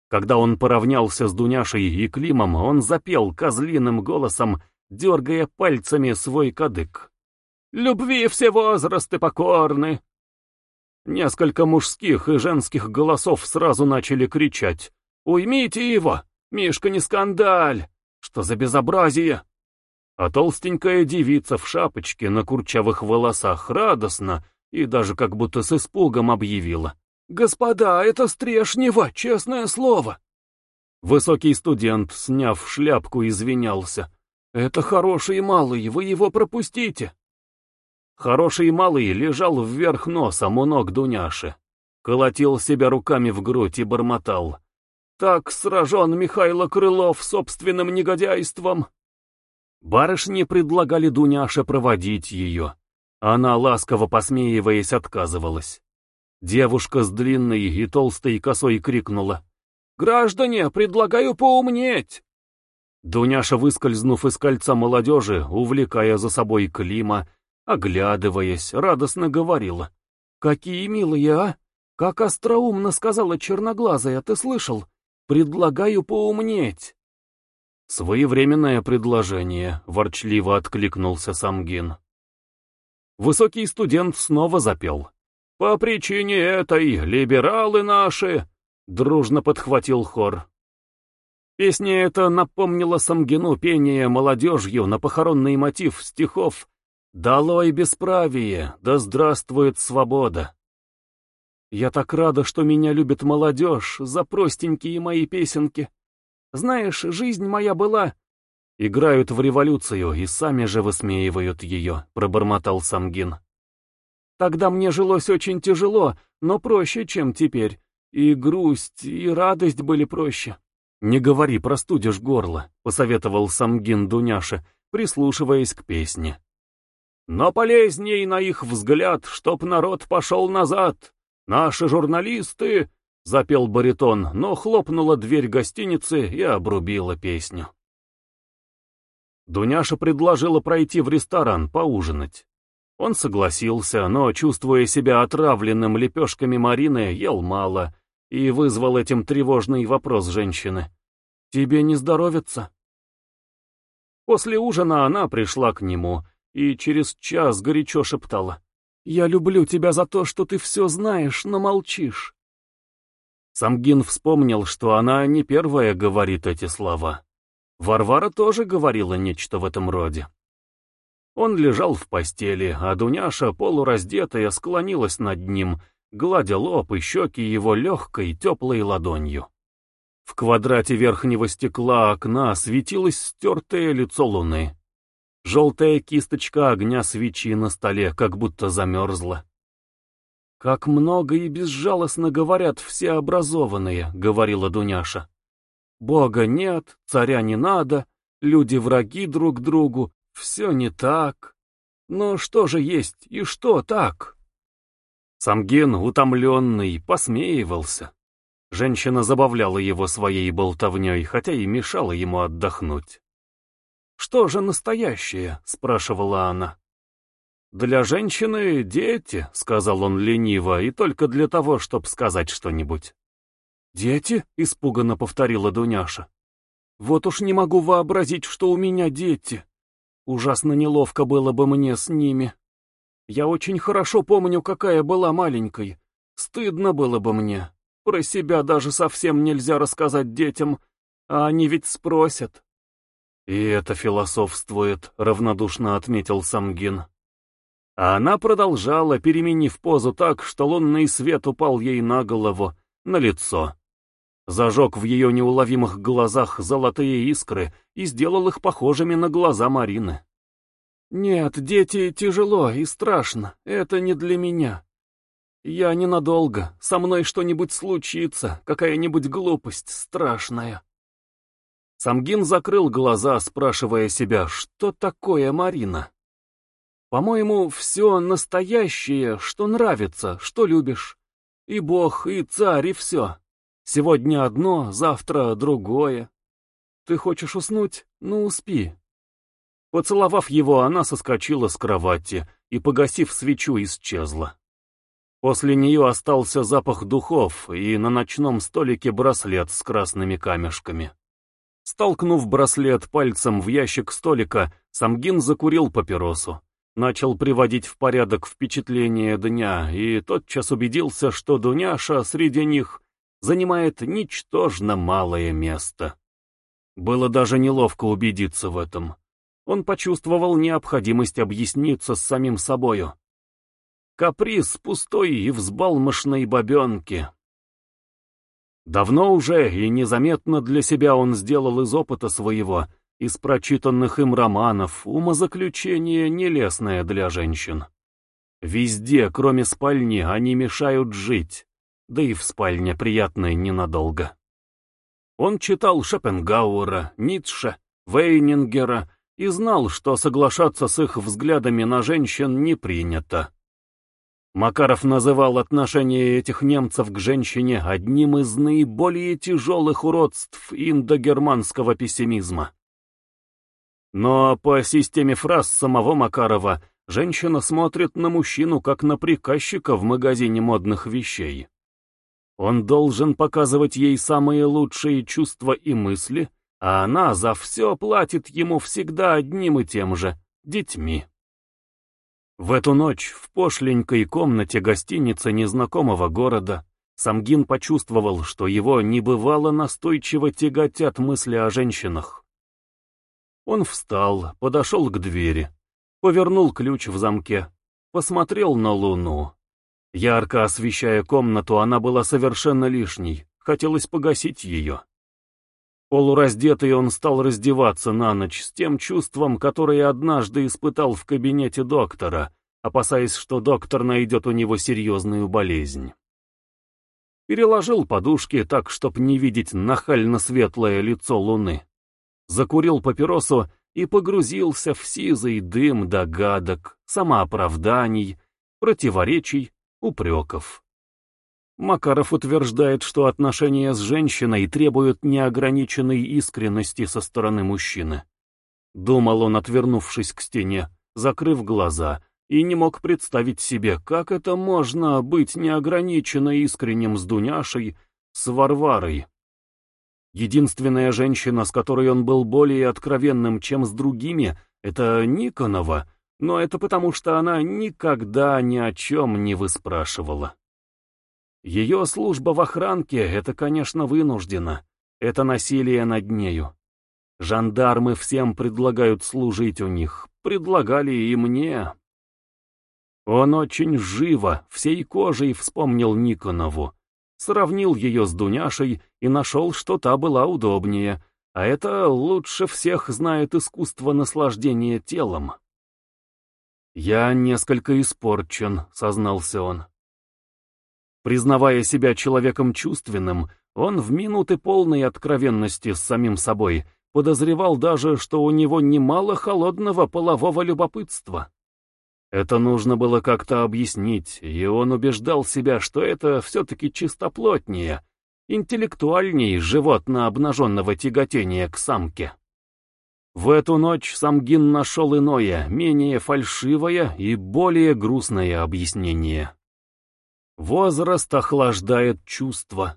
S1: Когда он поравнялся с Дуняшей и Климом, он запел козлиным голосом, дергая пальцами свой кадык. «Любви все возрасты покорны!» Несколько мужских и женских голосов сразу начали кричать. «Уймите его! Мишка, не скандаль! Что за безобразие!» А толстенькая девица в шапочке на курчавых волосах радостно и даже как будто с испугом объявила. «Господа, это Стрешнева, честное слово!» Высокий студент, сняв шляпку, извинялся. «Это хороший малый, вы его пропустите!» Хороший малый лежал вверх носом у ног Дуняши, колотил себя руками в грудь и бормотал. «Так сражен Михайло Крылов собственным негодяйством!» Барышни предлагали Дуняше проводить ее. Она, ласково посмеиваясь, отказывалась. Девушка с длинной и толстой косой крикнула. «Граждане, предлагаю поумнеть!» Дуняша, выскользнув из кольца молодежи, увлекая за собой Клима, оглядываясь, радостно говорила. «Какие милые, а! Как остроумно сказала черноглазая, ты слышал? Предлагаю поумнеть!» «Своевременное предложение», — ворчливо откликнулся Самгин. Высокий студент снова запел. «По причине этой либералы наши!» — дружно подхватил хор. Песня эта напомнила Самгину пение молодежью на похоронный мотив стихов «Долой бесправие, да здравствует свобода». Я так рада, что меня любит молодежь за простенькие мои песенки. Знаешь, жизнь моя была...» «Играют в революцию и сами же высмеивают ее», — пробормотал Самгин. «Тогда мне жилось очень тяжело, но проще, чем теперь. И грусть, и радость были проще». «Не говори, простудишь горло», — посоветовал Самгин Дуняше, прислушиваясь к песне. «Но полезней на их взгляд, чтоб народ пошел назад. Наши журналисты — запел баритон, но хлопнула дверь гостиницы и обрубила песню. Дуняша предложила пройти в ресторан поужинать. Он согласился, но, чувствуя себя отравленным лепешками Марины, ел мало и вызвал этим тревожный вопрос женщины. «Тебе не здоровится?» После ужина она пришла к нему и через час горячо шептала. «Я люблю тебя за то, что ты все знаешь, но молчишь. Самгин вспомнил, что она не первая говорит эти слова. Варвара тоже говорила нечто в этом роде. Он лежал в постели, а Дуняша, полураздетая, склонилась над ним, гладя лоб и щеки его легкой, теплой ладонью. В квадрате верхнего стекла окна светилось стертое лицо луны. Желтая кисточка огня свечи на столе как будто замерзла. «Как много и безжалостно говорят все образованные», — говорила Дуняша. «Бога нет, царя не надо, люди враги друг другу, все не так. Но что же есть и что так?» Самген, утомленный, посмеивался. Женщина забавляла его своей болтовней, хотя и мешала ему отдохнуть. «Что же настоящее?» — спрашивала она. «Для женщины дети», — сказал он лениво, и только для того, чтобы сказать что-нибудь. «Дети?» — испуганно повторила Дуняша. «Вот уж не могу вообразить, что у меня дети. Ужасно неловко было бы мне с ними. Я очень хорошо помню, какая была маленькой. Стыдно было бы мне. Про себя даже совсем нельзя рассказать детям, а они ведь спросят». «И это философствует», — равнодушно отметил Самгин. А она продолжала, переменив позу так, что лунный свет упал ей на голову, на лицо. Зажег в ее неуловимых глазах золотые искры и сделал их похожими на глаза Марины. «Нет, дети, тяжело и страшно, это не для меня. Я ненадолго, со мной что-нибудь случится, какая-нибудь глупость страшная». Самгин закрыл глаза, спрашивая себя, что такое Марина. По-моему, все настоящее, что нравится, что любишь. И Бог, и царь, и все. Сегодня одно, завтра другое. Ты хочешь уснуть? Ну, спи. Поцеловав его, она соскочила с кровати и, погасив свечу, исчезла. После нее остался запах духов и на ночном столике браслет с красными камешками. Столкнув браслет пальцем в ящик столика, Самгин закурил папиросу начал приводить в порядок впечатления дня и тотчас убедился, что Дуняша среди них занимает ничтожно малое место. Было даже неловко убедиться в этом. Он почувствовал необходимость объясниться с самим собою. Каприз пустой и взбалмошной бабенки. Давно уже и незаметно для себя он сделал из опыта своего — из прочитанных им романов умозаключение нелестное для женщин. Везде, кроме спальни, они мешают жить, да и в спальне приятно ненадолго. Он читал Шопенгауэра, Ницше, Вейнингера и знал, что соглашаться с их взглядами на женщин не принято. Макаров называл отношение этих немцев к женщине одним из наиболее тяжелых уродств индогерманского пессимизма. Но по системе фраз самого Макарова женщина смотрит на мужчину как на приказчика в магазине модных вещей. Он должен показывать ей самые лучшие чувства и мысли, а она за все платит ему всегда одним и тем же — детьми. В эту ночь в пошленькой комнате гостиницы незнакомого города Самгин почувствовал, что его небывало настойчиво тяготят мысли о женщинах. Он встал, подошел к двери, повернул ключ в замке, посмотрел на луну. Ярко освещая комнату, она была совершенно лишней, хотелось погасить ее. Полураздетый он стал раздеваться на ночь с тем чувством, которое однажды испытал в кабинете доктора, опасаясь, что доктор найдет у него серьезную болезнь. Переложил подушки так, чтоб не видеть нахально светлое лицо луны закурил папиросу и погрузился в сизый дым догадок, самооправданий, противоречий, упреков. Макаров утверждает, что отношения с женщиной требуют неограниченной искренности со стороны мужчины. Думал он, отвернувшись к стене, закрыв глаза, и не мог представить себе, как это можно быть неограниченно искренним с Дуняшей, с Варварой. Единственная женщина, с которой он был более откровенным, чем с другими, это Никонова, но это потому, что она никогда ни о чем не выспрашивала. Ее служба в охранке — это, конечно, вынуждено. Это насилие над нею. Жандармы всем предлагают служить у них. Предлагали и мне. Он очень живо, всей кожей вспомнил Никонову сравнил ее с Дуняшей и нашел, что та была удобнее, а это лучше всех знает искусство наслаждения телом. «Я несколько испорчен», — сознался он. Признавая себя человеком чувственным, он в минуты полной откровенности с самим собой подозревал даже, что у него немало холодного полового любопытства. Это нужно было как-то объяснить, и он убеждал себя, что это все-таки чистоплотнее, интеллектуальней животно-обнаженного тяготения к самке. В эту ночь Самгин нашел иное, менее фальшивое и более грустное объяснение. Возраст охлаждает чувства.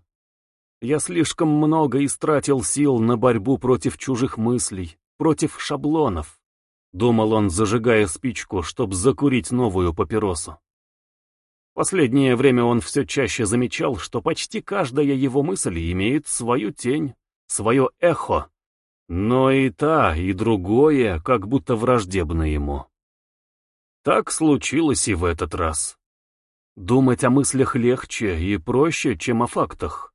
S1: Я слишком много истратил сил на борьбу против чужих мыслей, против шаблонов. Думал он, зажигая спичку, чтобы закурить новую папиросу. Последнее время он все чаще замечал, что почти каждая его мысль имеет свою тень, свое эхо. Но и та, и другое, как будто враждебно ему. Так случилось и в этот раз. Думать о мыслях легче и проще, чем о фактах.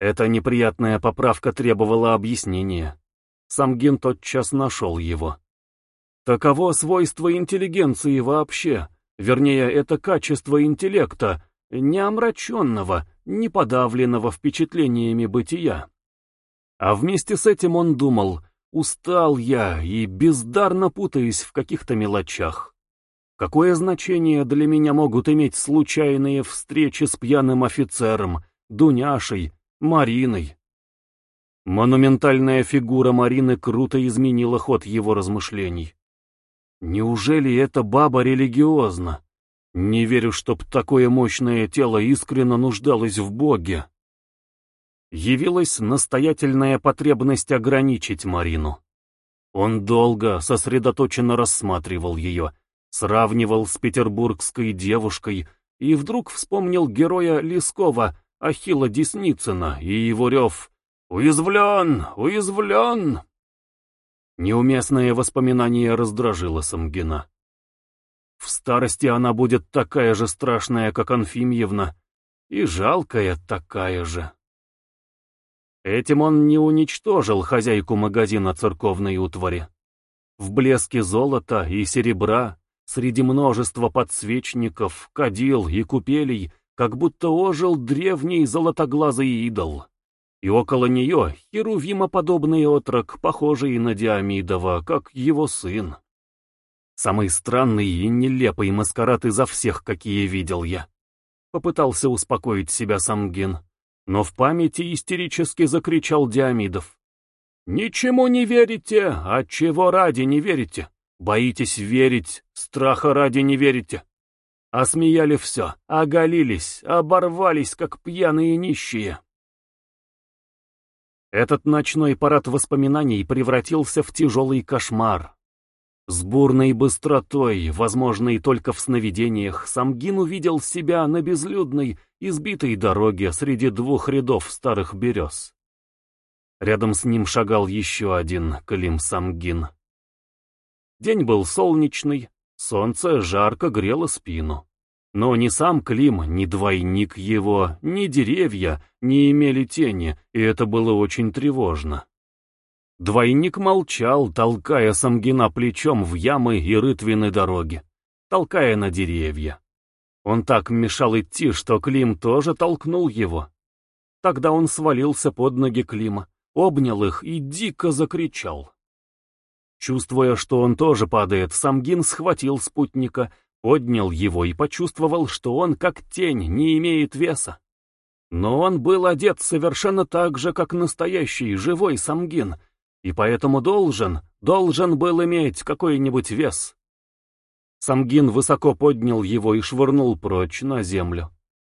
S1: Эта неприятная поправка требовала объяснения. Самгин тотчас нашел его. Таково свойство интеллигенции вообще, вернее, это качество интеллекта, не омраченного, не подавленного впечатлениями бытия. А вместе с этим он думал, устал я и бездарно путаюсь в каких-то мелочах. Какое значение для меня могут иметь случайные встречи с пьяным офицером, Дуняшей, Мариной? Монументальная фигура Марины круто изменила ход его размышлений. Неужели эта баба религиозна? Не верю, чтоб такое мощное тело искренно нуждалось в Боге. Явилась настоятельная потребность ограничить Марину. Он долго, сосредоточенно рассматривал ее, сравнивал с петербургской девушкой и вдруг вспомнил героя Лескова, Ахилла Десницына, и его рев «Уязвлен! Уязвлен!» Неуместное воспоминание раздражило Самгина. В старости она будет такая же страшная, как Анфимьевна, и жалкая такая же. Этим он не уничтожил хозяйку магазина церковной утвари. В блеске золота и серебра, среди множества подсвечников, кадил и купелей, как будто ожил древний золотоглазый идол и около нее херувимоподобный отрок, похожий на Диамидова, как его сын. Самый странный и нелепый маскарад изо всех, какие видел я. Попытался успокоить себя Самгин, но в памяти истерически закричал Диамидов. «Ничему не верите, а чего ради не верите? Боитесь верить, страха ради не верите. Осмеяли все, оголились, оборвались, как пьяные нищие». Этот ночной парад воспоминаний превратился в тяжелый кошмар. С бурной быстротой, возможной только в сновидениях, Самгин увидел себя на безлюдной, избитой дороге среди двух рядов старых берез. Рядом с ним шагал еще один Клим Самгин. День был солнечный, солнце жарко грело спину. Но ни сам Клим, ни двойник его, ни деревья не имели тени, и это было очень тревожно. Двойник молчал, толкая Самгина плечом в ямы и рытвины дороги, толкая на деревья. Он так мешал идти, что Клим тоже толкнул его. Тогда он свалился под ноги Клима, обнял их и дико закричал. Чувствуя, что он тоже падает, Самгин схватил спутника поднял его и почувствовал, что он как тень, не имеет веса. Но он был одет совершенно так же, как настоящий живой самгин, и поэтому должен, должен был иметь какой-нибудь вес. Самгин высоко поднял его и швырнул прочь на землю.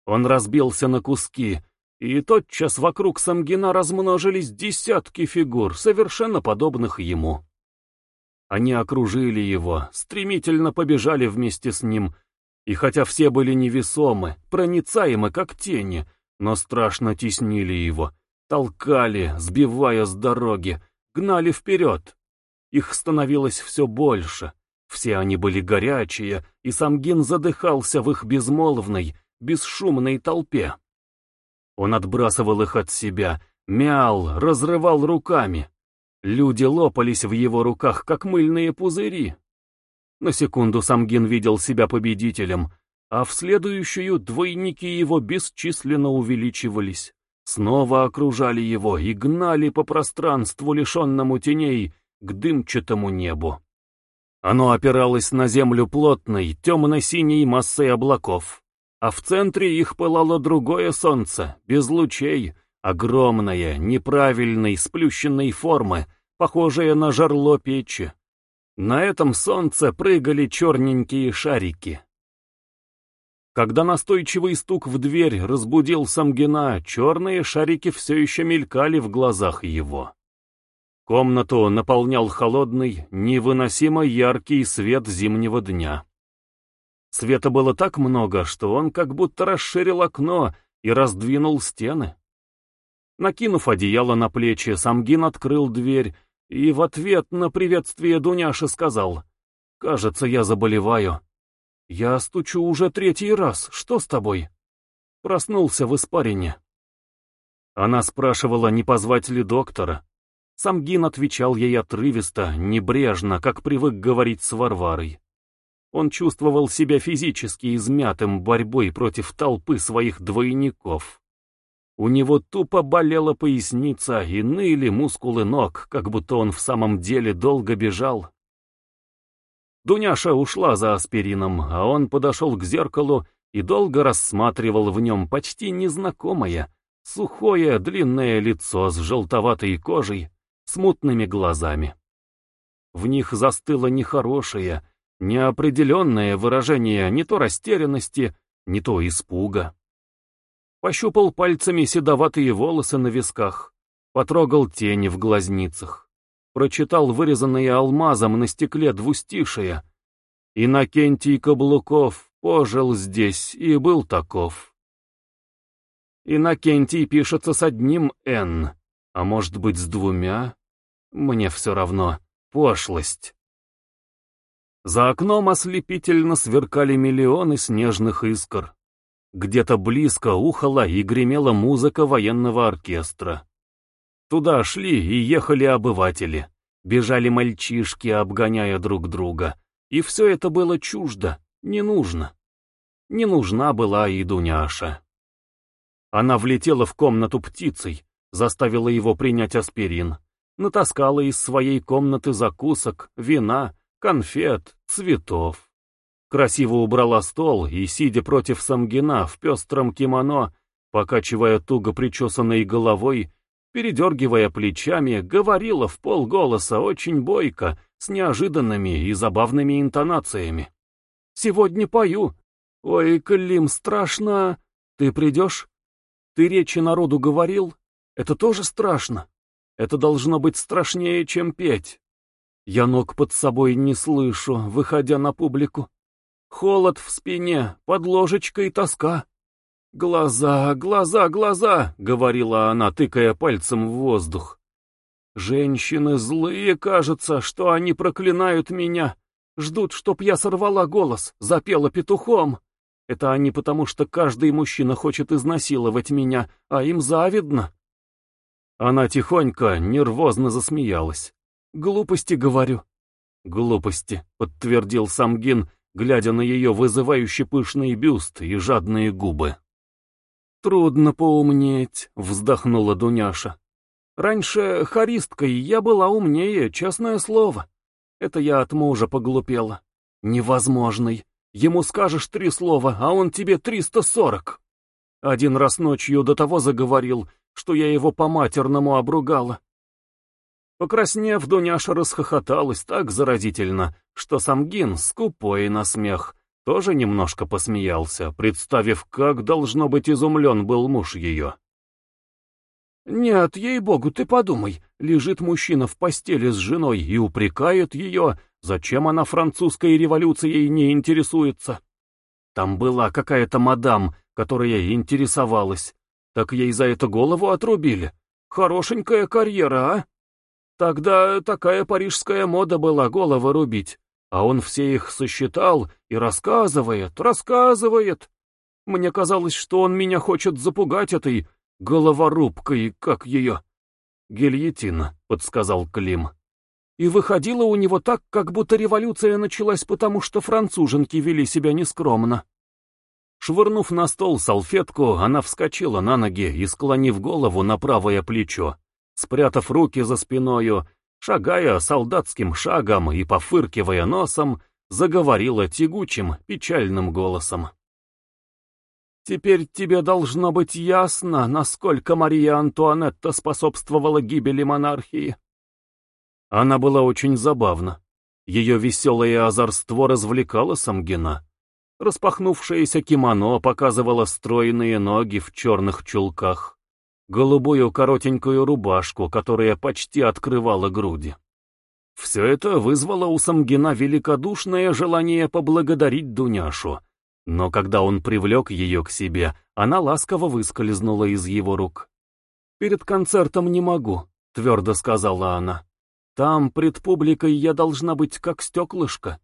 S1: Он разбился на куски, и тотчас вокруг Самгина размножились десятки фигур, совершенно подобных ему. Они окружили его, стремительно побежали вместе с ним, и хотя все были невесомы, проницаемы как тени, но страшно теснили его, толкали, сбивая с дороги, гнали вперед. Их становилось все больше, все они были горячие, и Самгин задыхался в их безмолвной, бесшумной толпе. Он отбрасывал их от себя, мял, разрывал руками. Люди лопались в его руках, как мыльные пузыри. На секунду Самгин видел себя победителем, а в следующую двойники его бесчисленно увеличивались, снова окружали его и гнали по пространству, лишенному теней, к дымчатому небу. Оно опиралось на землю плотной, темно-синей массой облаков, а в центре их пылало другое солнце, без лучей, огромное, неправильной, сплющенной формы, похожее на жерло печи. На этом солнце прыгали черненькие шарики. Когда настойчивый стук в дверь разбудил Самгина, черные шарики все еще мелькали в глазах его. Комнату наполнял холодный, невыносимо яркий свет зимнего дня. Света было так много, что он как будто расширил окно и раздвинул стены. Накинув одеяло на плечи, Самгин открыл дверь и в ответ на приветствие Дуняша сказал, «Кажется, я заболеваю. Я стучу уже третий раз, что с тобой?» Проснулся в испарине. Она спрашивала, не позвать ли доктора. Самгин отвечал ей отрывисто, небрежно, как привык говорить с Варварой. Он чувствовал себя физически измятым борьбой против толпы своих двойников. У него тупо болела поясница и ныли мускулы ног, как будто он в самом деле долго бежал. Дуняша ушла за аспирином, а он подошел к зеркалу и долго рассматривал в нем почти незнакомое, сухое длинное лицо с желтоватой кожей, смутными глазами. В них застыло нехорошее, неопределенное выражение не то растерянности, не то испуга. Пощупал пальцами седоватые волосы на висках, потрогал тени в глазницах, прочитал вырезанные алмазом на стекле двустишие. Иннокентий Каблуков пожил здесь и был таков. Иннокентий пишется с одним «Н», а может быть с двумя? Мне все равно. Пошлость. За окном ослепительно сверкали миллионы снежных искр. Где-то близко ухала и гремела музыка военного оркестра. Туда шли и ехали обыватели. Бежали мальчишки, обгоняя друг друга. И все это было чуждо, не нужно. Не нужна была и Дуняша. Она влетела в комнату птицей, заставила его принять аспирин, натаскала из своей комнаты закусок, вина, конфет, цветов красиво убрала стол и, сидя против Самгина в пестром кимоно, покачивая туго причесанной головой, передергивая плечами, говорила в полголоса очень бойко, с неожиданными и забавными интонациями. «Сегодня пою. Ой, Клим, страшно. Ты придешь? Ты речи народу говорил? Это тоже страшно. Это должно быть страшнее, чем петь. Я ног под собой не слышу, выходя на публику. Холод в спине, под ложечкой тоска. «Глаза, глаза, глаза!» — говорила она, тыкая пальцем в воздух. «Женщины злые, кажется, что они проклинают меня. Ждут, чтоб я сорвала голос, запела петухом. Это они потому, что каждый мужчина хочет изнасиловать меня, а им завидно». Она тихонько, нервозно засмеялась. «Глупости, говорю». «Глупости», — подтвердил Самгин, глядя на ее вызывающий пышный бюст и жадные губы. «Трудно поумнеть», — вздохнула Дуняша. «Раньше харисткой я была умнее, честное слово. Это я от мужа поглупела. Невозможный. Ему скажешь три слова, а он тебе триста сорок. Один раз ночью до того заговорил, что я его по-матерному обругала. Покраснев, Дуняша расхохоталась так заразительно, что Самгин, скупой на смех, тоже немножко посмеялся, представив, как должно быть изумлен был муж ее. «Нет, ей-богу, ты подумай, лежит мужчина в постели с женой и упрекает ее, зачем она французской революцией не интересуется. Там была какая-то мадам, которая интересовалась, так ей за это голову отрубили. Хорошенькая карьера, а?» Тогда такая парижская мода была головы рубить, а он все их сосчитал и рассказывает, рассказывает. Мне казалось, что он меня хочет запугать этой головорубкой, как ее. Гильотина, подсказал Клим. И выходило у него так, как будто революция началась потому, что француженки вели себя нескромно. Швырнув на стол салфетку, она вскочила на ноги и, склонив голову на правое плечо, спрятав руки за спиною, шагая солдатским шагом и пофыркивая носом, заговорила тягучим, печальным голосом. «Теперь тебе должно быть ясно, насколько Мария Антуанетта способствовала гибели монархии». Она была очень забавна. Ее веселое озорство развлекало Самгина. Распахнувшееся кимоно показывало стройные ноги в черных чулках голубую коротенькую рубашку, которая почти открывала груди. Все это вызвало у Самгина великодушное желание поблагодарить Дуняшу, но когда он привлек ее к себе, она ласково выскользнула из его рук. «Перед концертом не могу», — твердо сказала она. «Там, пред публикой, я должна быть как стеклышко».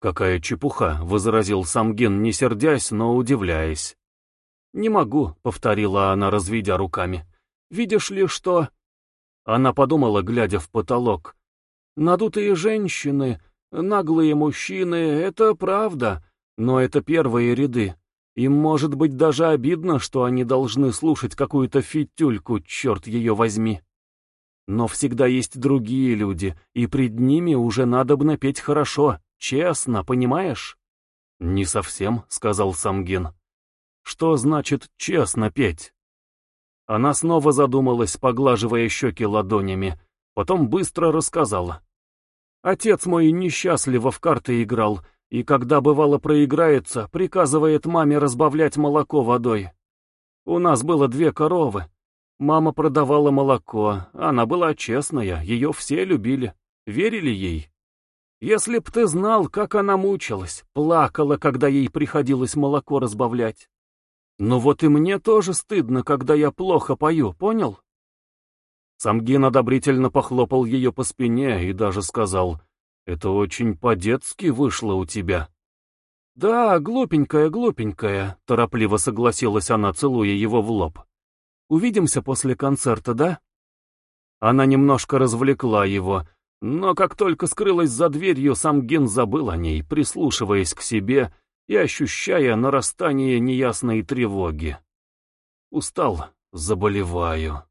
S1: «Какая чепуха», — возразил Самгин, не сердясь, но удивляясь. «Не могу», — повторила она, разведя руками. «Видишь ли, что...» Она подумала, глядя в потолок. «Надутые женщины, наглые мужчины — это правда, но это первые ряды. Им может быть даже обидно, что они должны слушать какую-то фитюльку, черт ее возьми. Но всегда есть другие люди, и пред ними уже надобно петь хорошо, честно, понимаешь? «Не совсем», — сказал Самгин. «Что значит честно петь?» Она снова задумалась, поглаживая щеки ладонями, потом быстро рассказала. «Отец мой несчастливо в карты играл, и когда бывало проиграется, приказывает маме разбавлять молоко водой. У нас было две коровы. Мама продавала молоко, она была честная, ее все любили, верили ей. Если б ты знал, как она мучилась, плакала, когда ей приходилось молоко разбавлять. Ну вот и мне тоже стыдно, когда я плохо пою, понял? Самгин одобрительно похлопал ее по спине и даже сказал, «Это очень по-детски вышло у тебя». «Да, глупенькая, глупенькая», — торопливо согласилась она, целуя его в лоб. «Увидимся после концерта, да?» Она немножко развлекла его, но как только скрылась за дверью, сам Ген забыл о ней, прислушиваясь к себе и ощущая нарастание неясной тревоги. Устал, заболеваю.